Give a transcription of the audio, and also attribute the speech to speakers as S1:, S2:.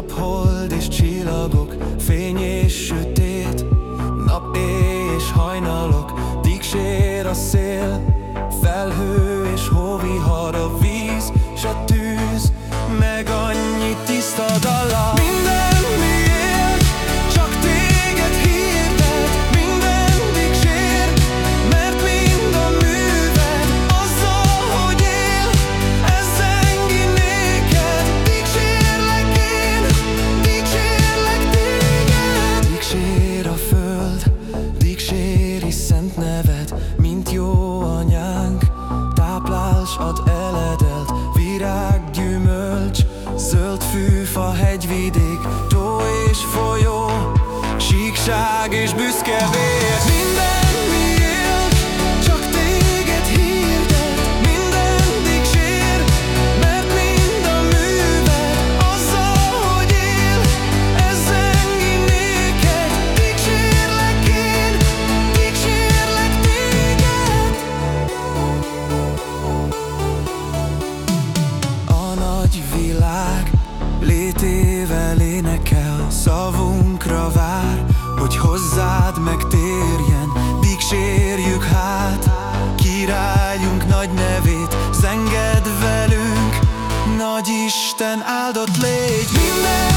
S1: nap, hold és csillagok, fény és sötét Nap, és hajnalok, dicsér a szél Felhő és hóvihar, a víz s a tűz táplálsz ad eledelt Virág, gyümölcs, zöld fűfa, hegyvidék Tó és folyó, síkság és büszke létével énekel Szavunkra vár, hogy hozzád megtérjen. Dicsérjük hát királyunk nagy nevét Zenged velünk, nagy Isten áldott légy Minden